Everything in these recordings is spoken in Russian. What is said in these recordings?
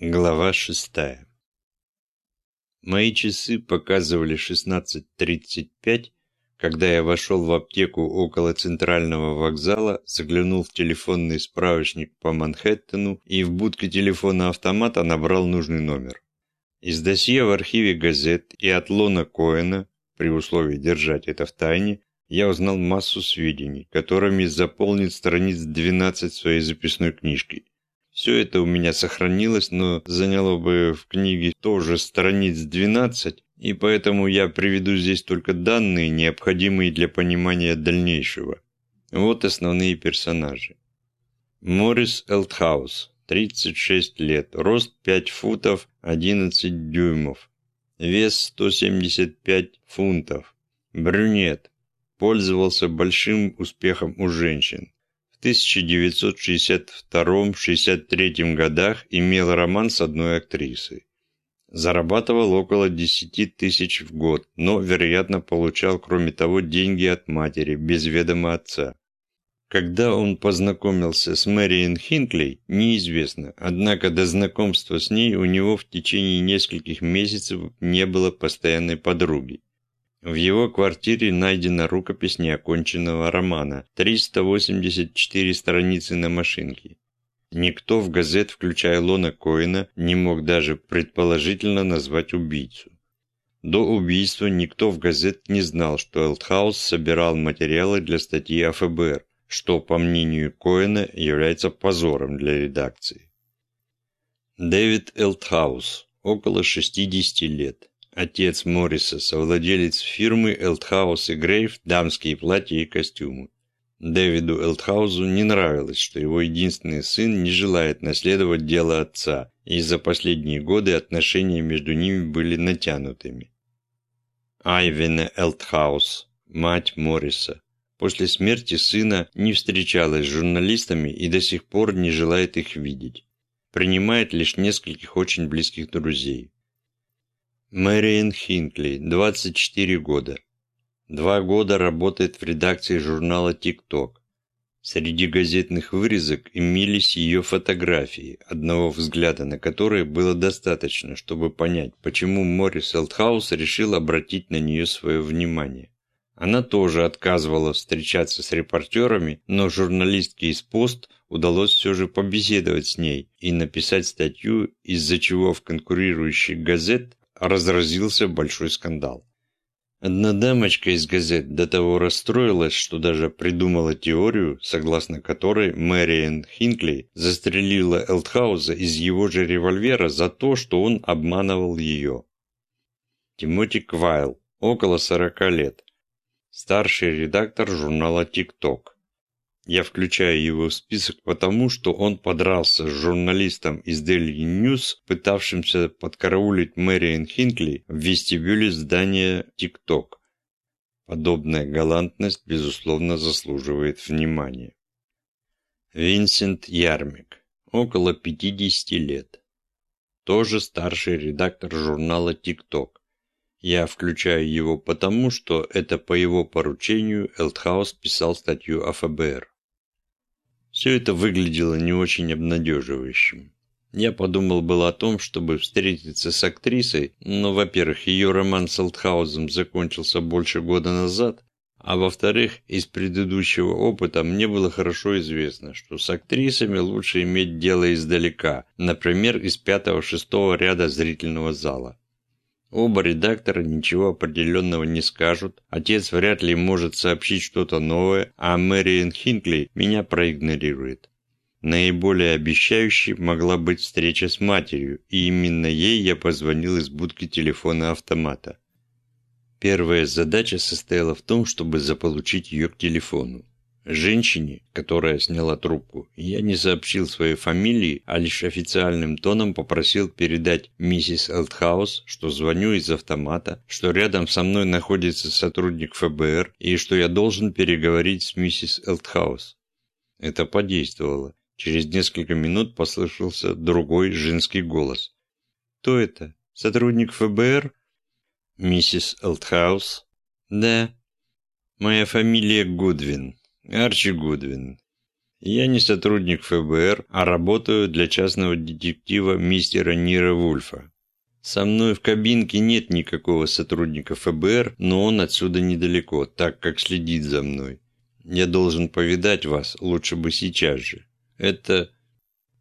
Глава шестая Мои часы показывали 16.35, когда я вошел в аптеку около центрального вокзала, заглянул в телефонный справочник по Манхэттену и в будке телефона-автомата набрал нужный номер. Из досье в архиве газет и от Лона Коэна, при условии держать это в тайне, я узнал массу сведений, которыми заполнит страниц 12 своей записной книжки. Все это у меня сохранилось, но заняло бы в книге тоже страниц 12, и поэтому я приведу здесь только данные, необходимые для понимания дальнейшего. Вот основные персонажи. Моррис Элтхаус, 36 лет, рост 5 футов 11 дюймов, вес 175 фунтов, брюнет, пользовался большим успехом у женщин. В 1962-63 годах имел роман с одной актрисой. Зарабатывал около 10 тысяч в год, но, вероятно, получал, кроме того, деньги от матери, без ведома отца. Когда он познакомился с Мэриэн Хинклей, неизвестно, однако до знакомства с ней у него в течение нескольких месяцев не было постоянной подруги. В его квартире найдена рукопись неоконченного романа, 384 страницы на машинке. Никто в газет, включая Лона Коэна, не мог даже предположительно назвать убийцу. До убийства никто в газет не знал, что Элтхаус собирал материалы для статьи о ФБР, что, по мнению Коэна, является позором для редакции. Дэвид Элтхаус, около 60 лет, Отец Морриса, совладелец фирмы Элтхаус и Грейв «Дамские платья и костюмы». Дэвиду Элтхаузу не нравилось, что его единственный сын не желает наследовать дело отца, и за последние годы отношения между ними были натянутыми. Айвене Элтхаус, мать Морриса, после смерти сына не встречалась с журналистами и до сих пор не желает их видеть. Принимает лишь нескольких очень близких друзей. Мэриэн Хинкли, 24 года. Два года работает в редакции журнала «ТикТок». Среди газетных вырезок имелись ее фотографии, одного взгляда на которые было достаточно, чтобы понять, почему Моррис Элтхаус решил обратить на нее свое внимание. Она тоже отказывала встречаться с репортерами, но журналистке из «Пост» удалось все же побеседовать с ней и написать статью, из-за чего в конкурирующих газет разразился большой скандал. Одна дамочка из газет до того расстроилась, что даже придумала теорию, согласно которой Мэриэн Хинкли застрелила Элтхауза из его же револьвера за то, что он обманывал ее. Тимоти Квайл, около 40 лет, старший редактор журнала «ТикТок». Я включаю его в список потому, что он подрался с журналистом из Daily News, пытавшимся подкараулить Мэриэн Хинкли в вестибюле здания TikTok. Подобная галантность, безусловно, заслуживает внимания. Винсент Ярмик, около 50 лет. Тоже старший редактор журнала TikTok. Я включаю его потому, что это по его поручению Элтхаус писал статью о ФБР. Все это выглядело не очень обнадеживающим. Я подумал было о том, чтобы встретиться с актрисой, но, во-первых, ее роман с Алтхаузом закончился больше года назад, а во-вторых, из предыдущего опыта мне было хорошо известно, что с актрисами лучше иметь дело издалека, например, из пятого-шестого ряда зрительного зала. Оба редактора ничего определенного не скажут, отец вряд ли может сообщить что-то новое, а Мэриэн Хинкли меня проигнорирует. Наиболее обещающей могла быть встреча с матерью, и именно ей я позвонил из будки телефона автомата. Первая задача состояла в том, чтобы заполучить ее к телефону. Женщине, которая сняла трубку, я не сообщил своей фамилии, а лишь официальным тоном попросил передать миссис Элтхаус, что звоню из автомата, что рядом со мной находится сотрудник ФБР и что я должен переговорить с миссис Элтхаус. Это подействовало. Через несколько минут послышался другой женский голос. «Кто это? Сотрудник ФБР?» «Миссис Элтхаус?» «Да». «Моя фамилия Гудвин. Арчи Гудвин. Я не сотрудник ФБР, а работаю для частного детектива мистера Нира Вульфа. Со мной в кабинке нет никакого сотрудника ФБР, но он отсюда недалеко, так как следит за мной. Я должен повидать вас, лучше бы сейчас же. Это...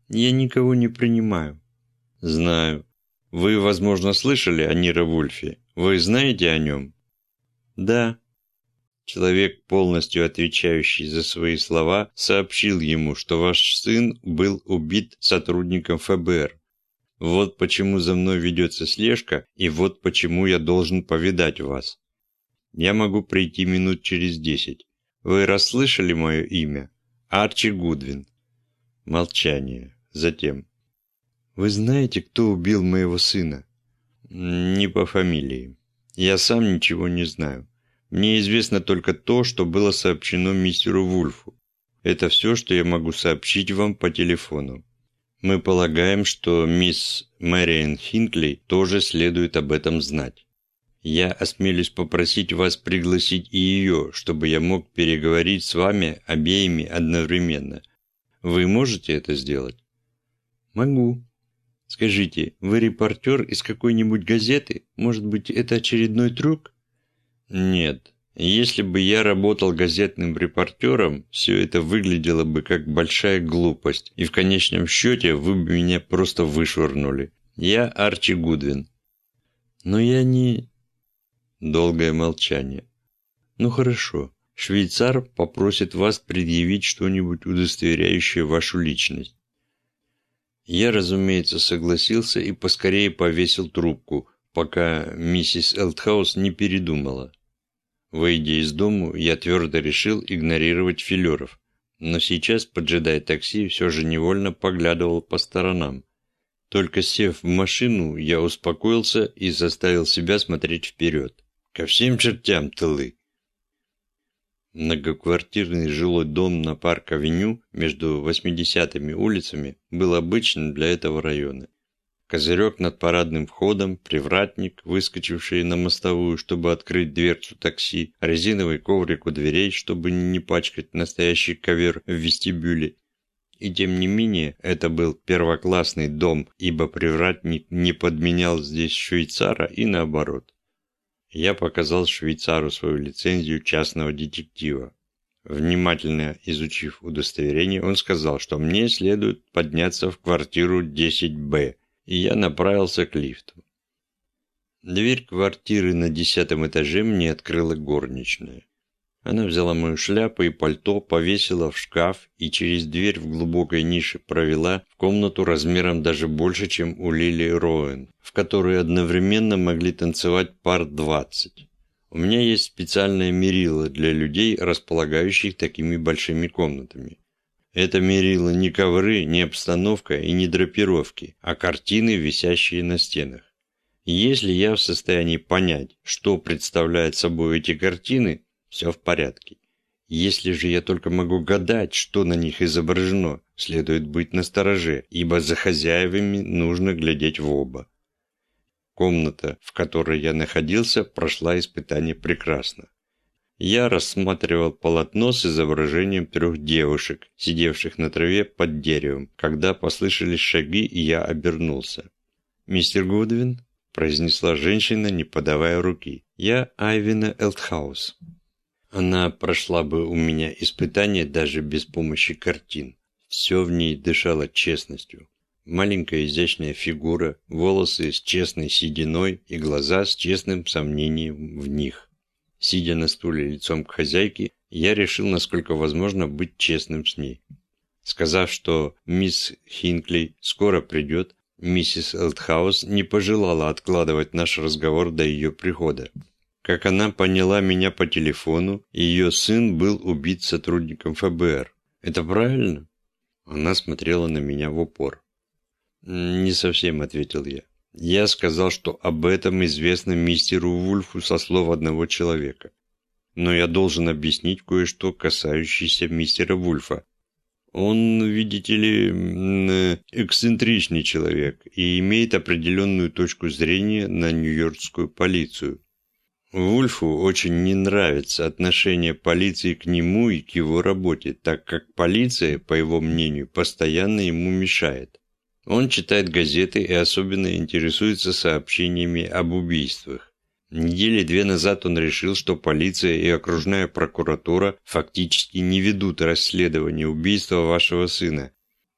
Я никого не принимаю. Знаю. Вы, возможно, слышали о Нире Вульфе. Вы знаете о нем? Да. Человек, полностью отвечающий за свои слова, сообщил ему, что ваш сын был убит сотрудником ФБР. Вот почему за мной ведется слежка, и вот почему я должен повидать вас. Я могу прийти минут через десять. Вы расслышали мое имя? Арчи Гудвин. Молчание. Затем. Вы знаете, кто убил моего сына? Не по фамилии. Я сам ничего не знаю. Мне известно только то, что было сообщено мистеру Вульфу. Это все, что я могу сообщить вам по телефону. Мы полагаем, что мисс Мэриэн Хинкли тоже следует об этом знать. Я осмелюсь попросить вас пригласить и ее, чтобы я мог переговорить с вами обеими одновременно. Вы можете это сделать? Могу. Скажите, вы репортер из какой-нибудь газеты? Может быть, это очередной трюк? Нет. Если бы я работал газетным репортером, все это выглядело бы как большая глупость, и в конечном счете вы бы меня просто вышвырнули. Я Арчи Гудвин. Но я не... Долгое молчание. Ну хорошо. Швейцар попросит вас предъявить что-нибудь удостоверяющее вашу личность. Я, разумеется, согласился и поскорее повесил трубку, пока миссис Элтхаус не передумала. Выйдя из дому, я твердо решил игнорировать филеров, но сейчас, поджидая такси, все же невольно поглядывал по сторонам. Только сев в машину, я успокоился и заставил себя смотреть вперед. Ко всем чертям тылы. Многоквартирный жилой дом на Парк-авеню между 80-ми улицами был обычным для этого района. Козырек над парадным входом, привратник, выскочивший на мостовую, чтобы открыть дверцу такси, резиновый коврик у дверей, чтобы не пачкать настоящий ковер в вестибюле. И тем не менее, это был первоклассный дом, ибо привратник не подменял здесь швейцара и наоборот я показал швейцару свою лицензию частного детектива. Внимательно изучив удостоверение, он сказал, что мне следует подняться в квартиру 10Б, и я направился к лифту. Дверь квартиры на десятом этаже мне открыла горничная. Она взяла мою шляпу и пальто, повесила в шкаф и через дверь в глубокой нише провела в комнату размером даже больше, чем у Лили Роэн, в которой одновременно могли танцевать пар двадцать. У меня есть специальное мерило для людей, располагающих такими большими комнатами. Это мерило не ковры, не обстановка и не драпировки, а картины, висящие на стенах. Если я в состоянии понять, что представляют собой эти картины, все в порядке. Если же я только могу гадать, что на них изображено, следует быть настороже, ибо за хозяевами нужно глядеть в оба. Комната, в которой я находился, прошла испытание прекрасно. Я рассматривал полотно с изображением трех девушек, сидевших на траве под деревом, когда послышались шаги, и я обернулся. «Мистер Гудвин?» – произнесла женщина, не подавая руки. «Я Айвина Элтхаус». Она прошла бы у меня испытание даже без помощи картин. Все в ней дышало честностью. Маленькая изящная фигура, волосы с честной сединой и глаза с честным сомнением в них. Сидя на стуле лицом к хозяйке, я решил, насколько возможно, быть честным с ней. Сказав, что мисс Хинкли скоро придет, миссис Элтхаус не пожелала откладывать наш разговор до ее прихода. Как она поняла меня по телефону, ее сын был убит сотрудником ФБР. Это правильно? Она смотрела на меня в упор. «Не совсем», — ответил я. «Я сказал, что об этом известно мистеру Вульфу со слов одного человека. Но я должен объяснить кое-что, касающееся мистера Вульфа. Он, видите ли, эксцентричный человек и имеет определенную точку зрения на нью-йоркскую полицию. Вульфу очень не нравится отношение полиции к нему и к его работе, так как полиция, по его мнению, постоянно ему мешает. Он читает газеты и особенно интересуется сообщениями об убийствах. Недели две назад он решил, что полиция и окружная прокуратура фактически не ведут расследование убийства вашего сына,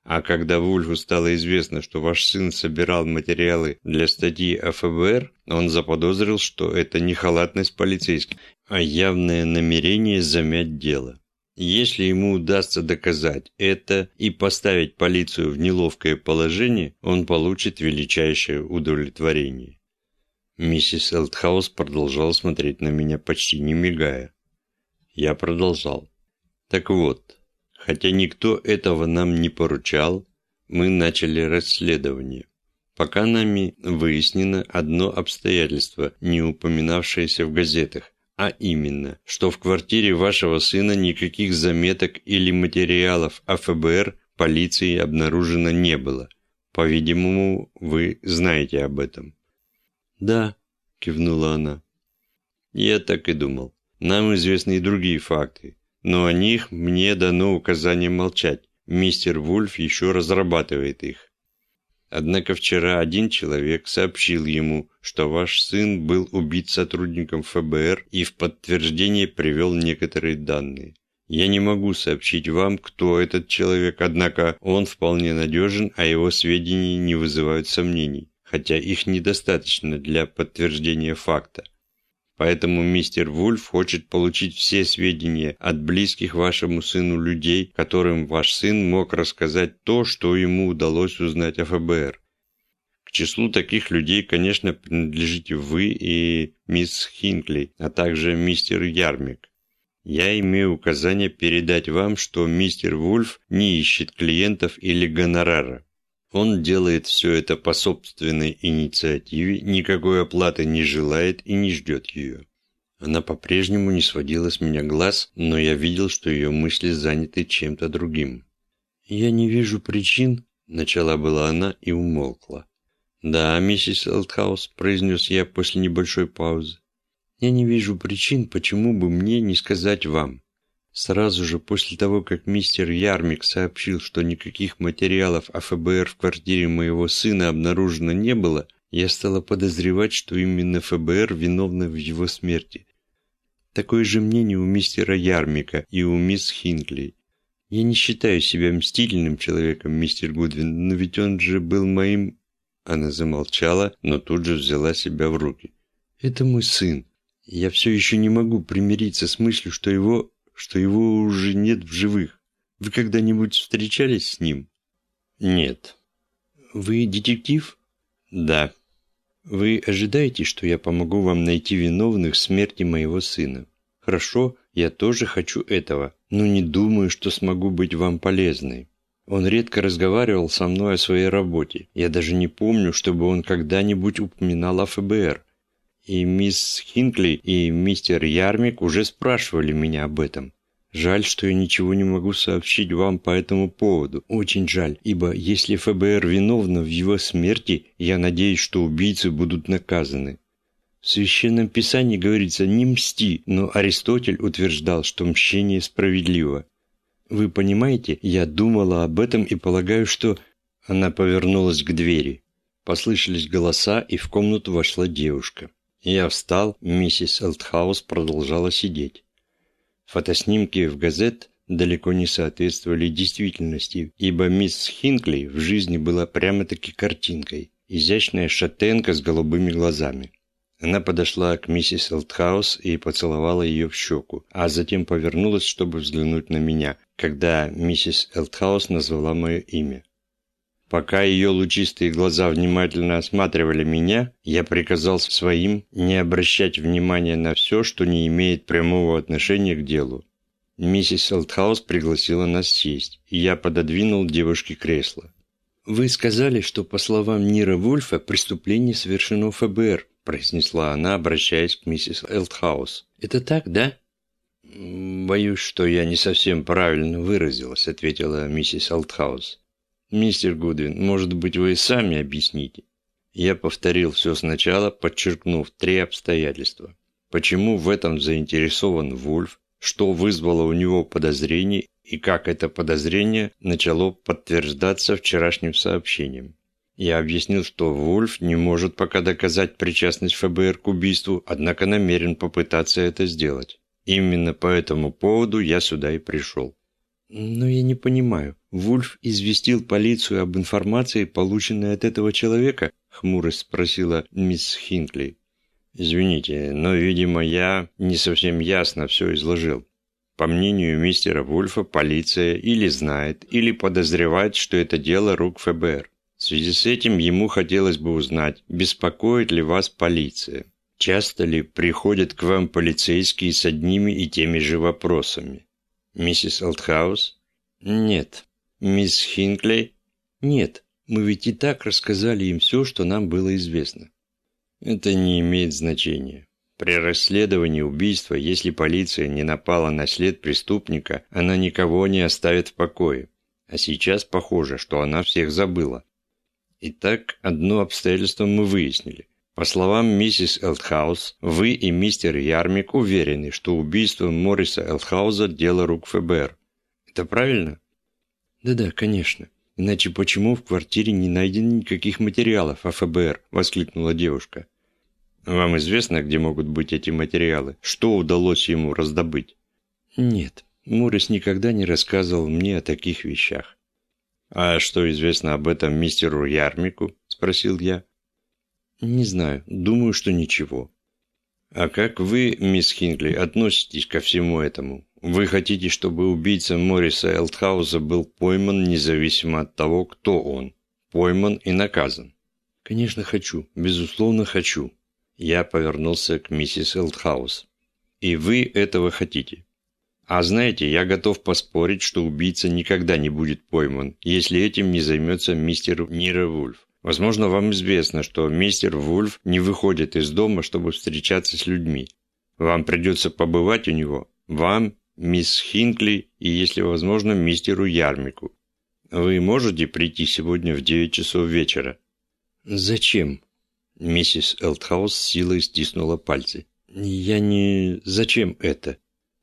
а когда Вульфу стало известно, что ваш сын собирал материалы для статьи о ФБР, он заподозрил, что это не халатность полицейских, а явное намерение замять дело. Если ему удастся доказать это и поставить полицию в неловкое положение, он получит величайшее удовлетворение. Миссис Элтхаус продолжала смотреть на меня, почти не мигая. Я продолжал. Так вот, Хотя никто этого нам не поручал, мы начали расследование. Пока нами выяснено одно обстоятельство, не упоминавшееся в газетах, а именно, что в квартире вашего сына никаких заметок или материалов о ФБР полиции обнаружено не было. По-видимому, вы знаете об этом. «Да», – кивнула она. «Я так и думал. Нам известны и другие факты но о них мне дано указание молчать. Мистер Вульф еще разрабатывает их. Однако вчера один человек сообщил ему, что ваш сын был убит сотрудником ФБР и в подтверждение привел некоторые данные. Я не могу сообщить вам, кто этот человек, однако он вполне надежен, а его сведения не вызывают сомнений, хотя их недостаточно для подтверждения факта. Поэтому мистер Вульф хочет получить все сведения от близких вашему сыну людей, которым ваш сын мог рассказать то, что ему удалось узнать о ФБР. К числу таких людей, конечно, принадлежите вы и мисс Хинкли, а также мистер Ярмик. Я имею указание передать вам, что мистер Вульф не ищет клиентов или гонорара. Он делает все это по собственной инициативе, никакой оплаты не желает и не ждет ее. Она по-прежнему не сводила с меня глаз, но я видел, что ее мысли заняты чем-то другим. «Я не вижу причин», — начала была она и умолкла. «Да, миссис Элтхаус», — произнес я после небольшой паузы. «Я не вижу причин, почему бы мне не сказать вам. Сразу же после того, как мистер Ярмик сообщил, что никаких материалов о ФБР в квартире моего сына обнаружено не было, я стала подозревать, что именно ФБР виновно в его смерти. Такое же мнение у мистера Ярмика и у мисс Хинкли. Я не считаю себя мстительным человеком, мистер Гудвин, но ведь он же был моим... Она замолчала, но тут же взяла себя в руки. Это мой сын. Я все еще не могу примириться с мыслью, что его что его уже нет в живых. Вы когда-нибудь встречались с ним? Нет. Вы детектив? Да. Вы ожидаете, что я помогу вам найти виновных в смерти моего сына? Хорошо, я тоже хочу этого, но не думаю, что смогу быть вам полезной. Он редко разговаривал со мной о своей работе. Я даже не помню, чтобы он когда-нибудь упоминал о ФБР. И мисс Хинкли, и мистер Ярмик уже спрашивали меня об этом. Жаль, что я ничего не могу сообщить вам по этому поводу. Очень жаль, ибо если ФБР виновно в его смерти, я надеюсь, что убийцы будут наказаны. В Священном Писании говорится «не мсти», но Аристотель утверждал, что мщение справедливо. Вы понимаете, я думала об этом и полагаю, что... Она повернулась к двери. Послышались голоса, и в комнату вошла девушка. Я встал, миссис Элтхаус продолжала сидеть. Фотоснимки в газет далеко не соответствовали действительности, ибо мисс Хинкли в жизни была прямо-таки картинкой, изящная шатенка с голубыми глазами. Она подошла к миссис Элтхаус и поцеловала ее в щеку, а затем повернулась, чтобы взглянуть на меня, когда миссис Элтхаус назвала мое имя. Пока ее лучистые глаза внимательно осматривали меня, я приказал своим не обращать внимания на все, что не имеет прямого отношения к делу. Миссис Элтхаус пригласила нас сесть, и я пододвинул девушке кресло. «Вы сказали, что, по словам Нира Вульфа, преступление совершено ФБР», произнесла она, обращаясь к миссис Элтхаус. «Это так, да?» «Боюсь, что я не совсем правильно выразилась», ответила миссис Элтхаус. «Мистер Гудвин, может быть, вы сами объясните?» Я повторил все сначала, подчеркнув три обстоятельства. почему в этом заинтересован Вульф, что вызвало у него подозрение и как это подозрение начало подтверждаться вчерашним сообщением. Я объяснил, что Вульф не может пока доказать причастность ФБР к убийству, однако намерен попытаться это сделать. Именно по этому поводу я сюда и пришел. Но я не понимаю. Вульф известил полицию об информации, полученной от этого человека? Хмуро спросила мисс Хинкли. Извините, но, видимо, я не совсем ясно все изложил. По мнению мистера Вульфа, полиция или знает, или подозревает, что это дело рук ФБР. В связи с этим ему хотелось бы узнать, беспокоит ли вас полиция. Часто ли приходят к вам полицейские с одними и теми же вопросами? Миссис Олдхаус? Нет. Мисс Хинкли? Нет. Мы ведь и так рассказали им все, что нам было известно. Это не имеет значения. При расследовании убийства, если полиция не напала на след преступника, она никого не оставит в покое. А сейчас похоже, что она всех забыла. Итак, одно обстоятельство мы выяснили. По словам миссис Элтхаус, вы и мистер Ярмик уверены, что убийство Морриса Элтхауза – дело рук ФБР. Это правильно? Да-да, конечно. Иначе почему в квартире не найдено никаких материалов о ФБР? Воскликнула девушка. Вам известно, где могут быть эти материалы? Что удалось ему раздобыть? Нет, Моррис никогда не рассказывал мне о таких вещах. «А что известно об этом мистеру Ярмику?» – спросил я. «Не знаю. Думаю, что ничего». «А как вы, мисс Хинкли, относитесь ко всему этому? Вы хотите, чтобы убийца Морриса Элтхауза был пойман независимо от того, кто он? Пойман и наказан?» «Конечно, хочу. Безусловно, хочу». Я повернулся к миссис Элтхаус. «И вы этого хотите?» А знаете, я готов поспорить, что убийца никогда не будет пойман, если этим не займется мистер Нира Вульф. Возможно, вам известно, что мистер Вульф не выходит из дома, чтобы встречаться с людьми. Вам придется побывать у него. Вам, мисс Хинкли и, если возможно, мистеру Ярмику. Вы можете прийти сегодня в 9 часов вечера? Зачем? Миссис Элтхаус силой стиснула пальцы. Я не... Зачем это?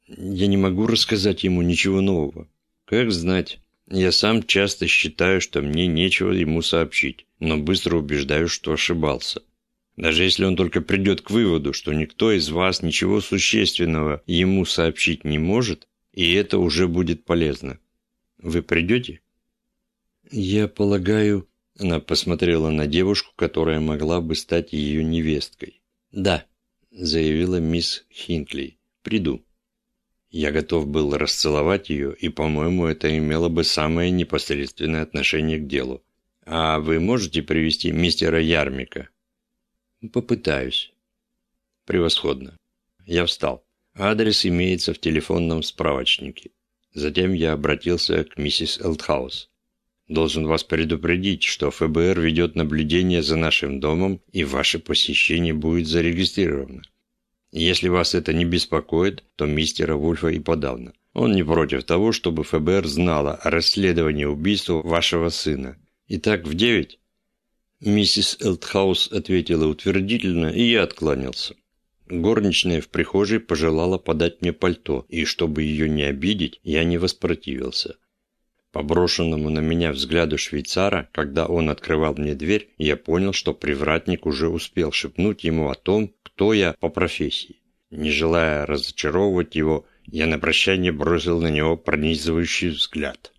Я не могу рассказать ему ничего нового. Как знать. Я сам часто считаю, что мне нечего ему сообщить, но быстро убеждаюсь, что ошибался. Даже если он только придет к выводу, что никто из вас ничего существенного ему сообщить не может, и это уже будет полезно. Вы придете? Я полагаю... Она посмотрела на девушку, которая могла бы стать ее невесткой. «Да», — заявила мисс Хинкли, — «приду». Я готов был расцеловать ее, и, по-моему, это имело бы самое непосредственное отношение к делу. А вы можете привести мистера Ярмика? Попытаюсь. Превосходно. Я встал. Адрес имеется в телефонном справочнике. Затем я обратился к миссис Элтхаус. Должен вас предупредить, что ФБР ведет наблюдение за нашим домом, и ваше посещение будет зарегистрировано. Если вас это не беспокоит, то мистера Вульфа и подавно. Он не против того, чтобы ФБР знало о расследовании убийства вашего сына. Итак, в девять?» Миссис Элтхаус ответила утвердительно, и я откланялся. Горничная в прихожей пожелала подать мне пальто, и чтобы ее не обидеть, я не воспротивился. По брошенному на меня взгляду швейцара, когда он открывал мне дверь, я понял, что привратник уже успел шепнуть ему о том, кто я по профессии. Не желая разочаровывать его, я на прощание бросил на него пронизывающий взгляд.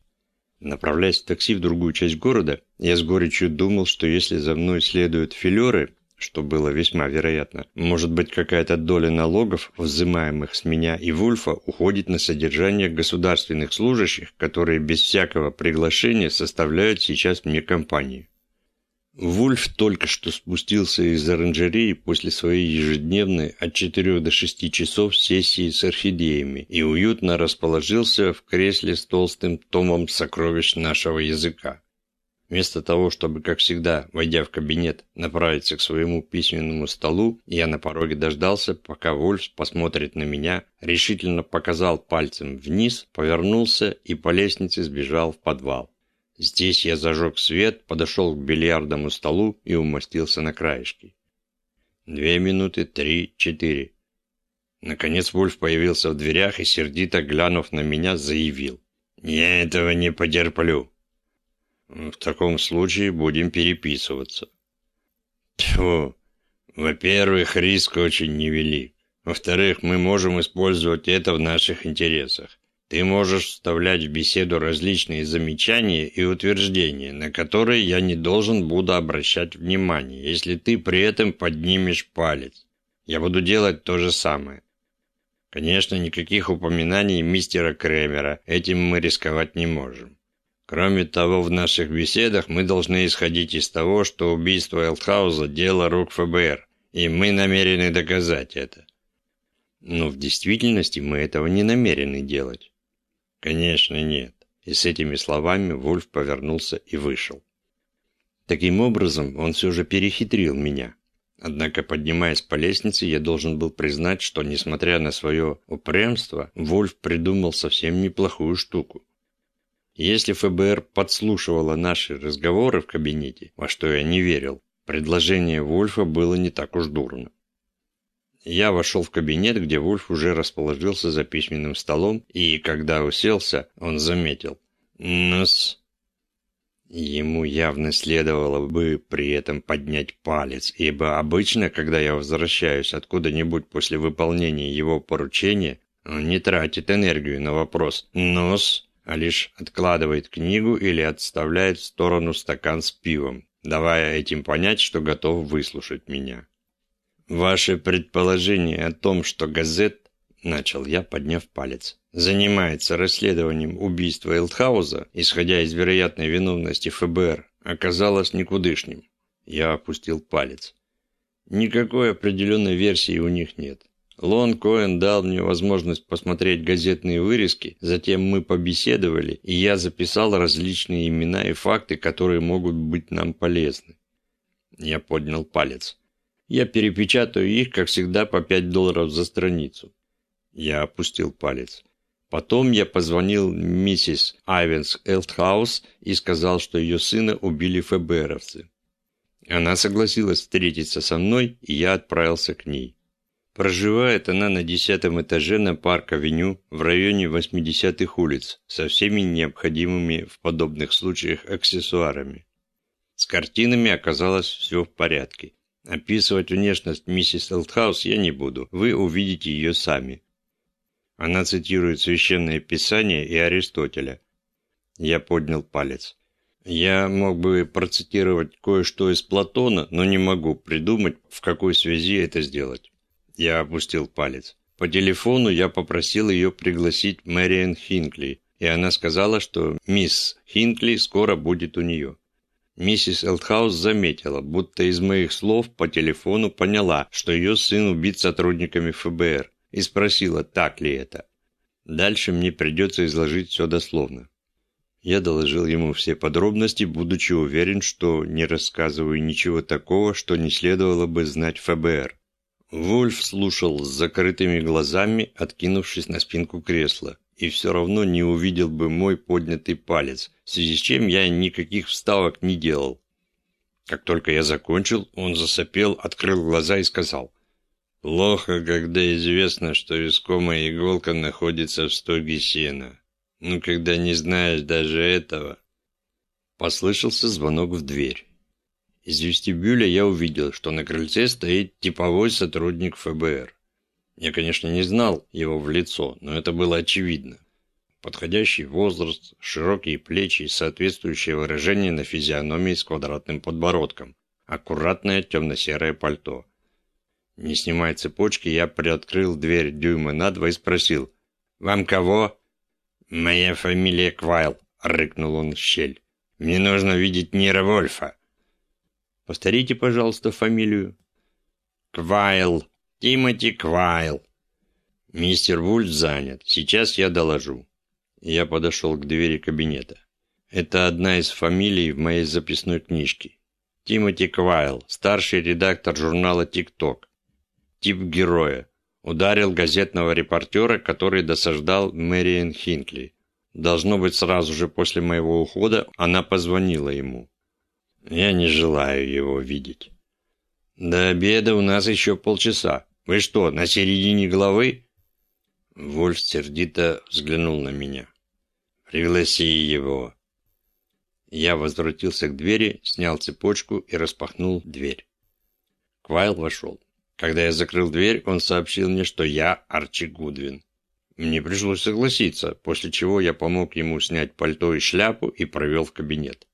Направляясь в такси в другую часть города, я с горечью думал, что если за мной следуют филеры, что было весьма вероятно, может быть какая-то доля налогов, взимаемых с меня и Вульфа, уходит на содержание государственных служащих, которые без всякого приглашения составляют сейчас мне компанию. Вульф только что спустился из оранжереи после своей ежедневной от 4 до 6 часов сессии с орхидеями и уютно расположился в кресле с толстым томом сокровищ нашего языка. Вместо того, чтобы, как всегда, войдя в кабинет, направиться к своему письменному столу, я на пороге дождался, пока Вульф посмотрит на меня, решительно показал пальцем вниз, повернулся и по лестнице сбежал в подвал. Здесь я зажег свет, подошел к бильярдному столу и умостился на краешке. Две минуты, три, четыре. Наконец Вульф появился в дверях и, сердито глянув на меня, заявил. «Я этого не потерплю». «В таком случае будем переписываться». Тьфу. Во-первых, риск очень невелик. Во-вторых, мы можем использовать это в наших интересах. Ты можешь вставлять в беседу различные замечания и утверждения, на которые я не должен буду обращать внимание, если ты при этом поднимешь палец. Я буду делать то же самое. Конечно, никаких упоминаний мистера Кремера, этим мы рисковать не можем. Кроме того, в наших беседах мы должны исходить из того, что убийство Элтхауза – дело рук ФБР, и мы намерены доказать это. Но в действительности мы этого не намерены делать. Конечно, нет. И с этими словами Вульф повернулся и вышел. Таким образом, он все же перехитрил меня. Однако, поднимаясь по лестнице, я должен был признать, что, несмотря на свое упрямство, Вульф придумал совсем неплохую штуку. Если ФБР подслушивало наши разговоры в кабинете, во что я не верил, предложение Вульфа было не так уж дурно. Я вошел в кабинет, где Вульф уже расположился за письменным столом, и, когда уселся, он заметил. «Ну-с». Ему явно следовало бы при этом поднять палец, ибо обычно, когда я возвращаюсь откуда-нибудь после выполнения его поручения, он не тратит энергию на вопрос «Ну-с», а лишь откладывает книгу или отставляет в сторону стакан с пивом, давая этим понять, что готов выслушать меня. «Ваше предположение о том, что газет, — начал я, подняв палец, — занимается расследованием убийства Элтхауза, исходя из вероятной виновности ФБР, оказалось никудышним». Я опустил палец. Никакой определенной версии у них нет. Лон Коэн дал мне возможность посмотреть газетные вырезки, затем мы побеседовали, и я записал различные имена и факты, которые могут быть нам полезны. Я поднял палец. Я перепечатаю их, как всегда, по 5 долларов за страницу. Я опустил палец. Потом я позвонил миссис Айвенс Элтхаус и сказал, что ее сына убили ФБРовцы. Она согласилась встретиться со мной, и я отправился к ней. Проживает она на десятом этаже на Парк-авеню в районе 80-х улиц со всеми необходимыми в подобных случаях аксессуарами. С картинами оказалось все в порядке. Описывать внешность миссис Элтхаус я не буду, вы увидите ее сами. Она цитирует Священное Писание и Аристотеля. Я поднял палец. Я мог бы процитировать кое-что из Платона, но не могу придумать, в какой связи это сделать. Я опустил палец. По телефону я попросил ее пригласить Мэриэн Хинкли, и она сказала, что мисс Хинкли скоро будет у нее. Миссис Элтхаус заметила, будто из моих слов по телефону поняла, что ее сын убит сотрудниками ФБР, и спросила, так ли это. Дальше мне придется изложить все дословно. Я доложил ему все подробности, будучи уверен, что не рассказываю ничего такого, что не следовало бы знать ФБР. Вульф слушал с закрытыми глазами, откинувшись на спинку кресла и все равно не увидел бы мой поднятый палец, в связи с чем я никаких вставок не делал. Как только я закончил, он засопел, открыл глаза и сказал. «Плохо, когда известно, что искомая иголка находится в стоге сена. Ну, когда не знаешь даже этого...» Послышался звонок в дверь. Из вестибюля я увидел, что на крыльце стоит типовой сотрудник ФБР. Я, конечно, не знал его в лицо, но это было очевидно. Подходящий возраст, широкие плечи и соответствующее выражение на физиономии с квадратным подбородком. Аккуратное темно-серое пальто. Не снимая цепочки, я приоткрыл дверь дюйма на два и спросил. «Вам кого?» «Моя фамилия Квайл», — рыкнул он в щель. «Мне нужно видеть Нира Вольфа». «Повторите, пожалуйста, фамилию». «Квайл», Тимоти Квайл. Мистер Вульф занят. Сейчас я доложу. Я подошел к двери кабинета. Это одна из фамилий в моей записной книжке. Тимоти Квайл, старший редактор журнала «Тик-Ток». Тип героя. Ударил газетного репортера, который досаждал Мэриэн Хинкли. Должно быть, сразу же после моего ухода она позвонила ему. Я не желаю его видеть. До обеда у нас еще полчаса. Вы что, на середине головы?» Вольф сердито взглянул на меня. «Пригласи его». Я возвратился к двери, снял цепочку и распахнул дверь. Квайл вошел. Когда я закрыл дверь, он сообщил мне, что я Арчи Гудвин. Мне пришлось согласиться, после чего я помог ему снять пальто и шляпу и провел в кабинет.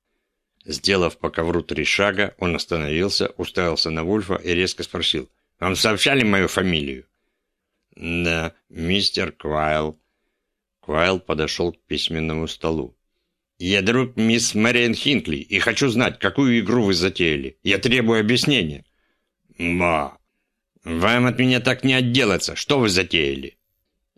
Сделав по ковру три шага, он остановился, уставился на Вульфа и резко спросил. «Вам сообщали мою фамилию?» «Да, мистер Квайл». Квайл подошел к письменному столу. «Я друг мисс Мэриэн Хинкли и хочу знать, какую игру вы затеяли. Я требую объяснения». «Ба! Вам от меня так не отделаться. Что вы затеяли?»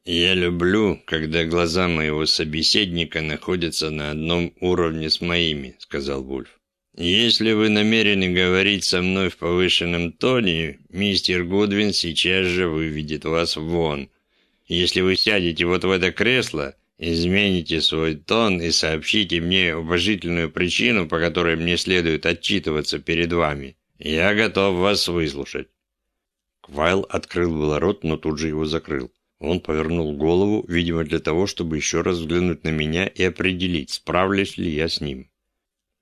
«Я люблю, когда глаза моего собеседника находятся на одном уровне с моими», — сказал Вульф. «Если вы намерены говорить со мной в повышенном тоне, мистер Гудвин сейчас же выведет вас вон. Если вы сядете вот в это кресло, измените свой тон и сообщите мне уважительную причину, по которой мне следует отчитываться перед вами, я готов вас выслушать». Квайл открыл было рот, но тут же его закрыл. Он повернул голову, видимо, для того, чтобы еще раз взглянуть на меня и определить, справлюсь ли я с ним.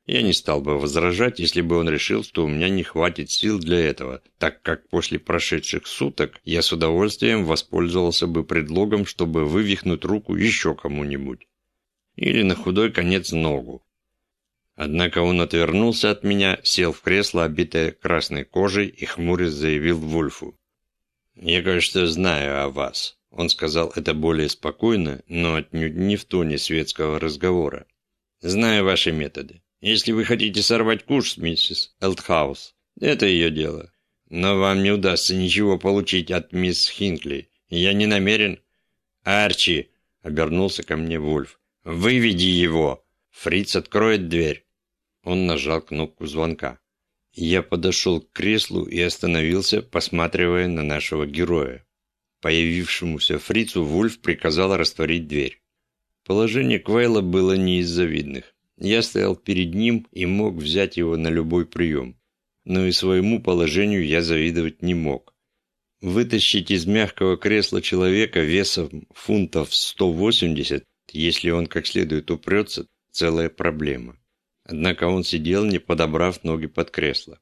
Я не стал бы возражать, если бы он решил, что у меня не хватит сил для этого, так как после прошедших суток я с удовольствием воспользовался бы предлогом, чтобы вывихнуть руку еще кому-нибудь. Или на худой конец ногу. Однако он отвернулся от меня, сел в кресло, обитое красной кожей, и хмурясь заявил Вульфу. «Я кое-что знаю о вас». Он сказал это более спокойно, но отнюдь не в тоне светского разговора. «Знаю ваши методы. Если вы хотите сорвать курс, миссис Элтхаус, это ее дело. Но вам не удастся ничего получить от мисс Хинкли. Я не намерен...» «Арчи!» — обернулся ко мне Вульф. «Выведи его! Фриц откроет дверь!» Он нажал кнопку звонка. Я подошел к креслу и остановился, посматривая на нашего героя. Появившемуся фрицу Вульф приказал растворить дверь. Положение Квайла было не из завидных. Я стоял перед ним и мог взять его на любой прием. Но и своему положению я завидовать не мог. Вытащить из мягкого кресла человека весом фунтов 180, если он как следует упрется, целая проблема. Однако он сидел, не подобрав ноги под кресло.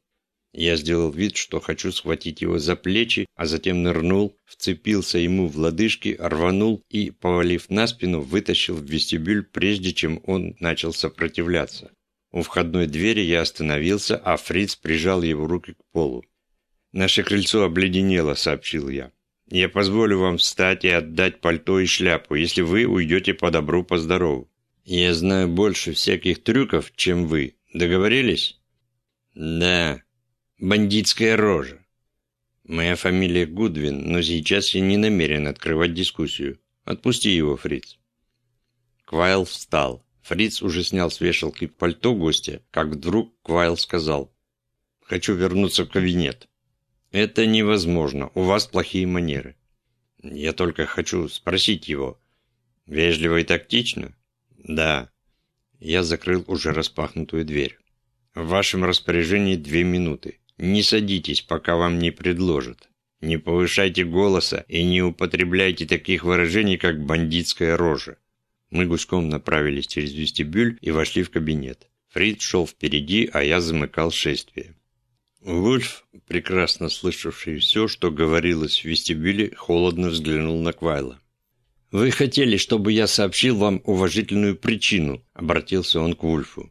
Я сделал вид, что хочу схватить его за плечи, а затем нырнул, вцепился ему в лодыжки, рванул и, повалив на спину, вытащил в вестибюль, прежде чем он начал сопротивляться. У входной двери я остановился, а Фриц прижал его руки к полу. «Наше крыльцо обледенело», — сообщил я. «Я позволю вам встать и отдать пальто и шляпу, если вы уйдете по добру, по здорову. Я знаю больше всяких трюков, чем вы. Договорились?» «Да», Бандитская рожа. Моя фамилия Гудвин, но сейчас я не намерен открывать дискуссию. Отпусти его, Фриц. Квайл встал. Фриц уже снял с вешалки пальто гостя, как вдруг Квайл сказал. «Хочу вернуться в кабинет». «Это невозможно. У вас плохие манеры». «Я только хочу спросить его». «Вежливо и тактично?» «Да». Я закрыл уже распахнутую дверь. «В вашем распоряжении две минуты. Не садитесь, пока вам не предложат. Не повышайте голоса и не употребляйте таких выражений, как «бандитская рожа». Мы гуськом направились через вестибюль и вошли в кабинет. Фрид шел впереди, а я замыкал шествие. Вульф, прекрасно слышавший все, что говорилось в вестибюле, холодно взглянул на Квайла. «Вы хотели, чтобы я сообщил вам уважительную причину», — обратился он к Вульфу.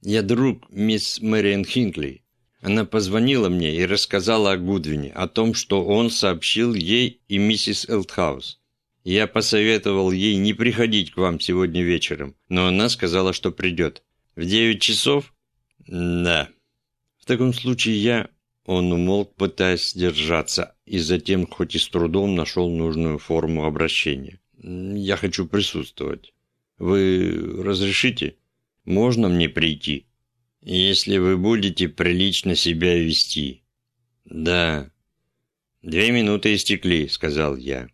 «Я друг мисс Мэриэн Хинкли. Она позвонила мне и рассказала о Гудвине, о том, что он сообщил ей и миссис Элтхаус. Я посоветовал ей не приходить к вам сегодня вечером, но она сказала, что придет. В девять часов? Да. В таком случае я... Он умолк, пытаясь сдержаться, и затем, хоть и с трудом, нашел нужную форму обращения. «Я хочу присутствовать. Вы разрешите? Можно мне прийти?» Если вы будете прилично себя вести. Да. Две минуты истекли, сказал я.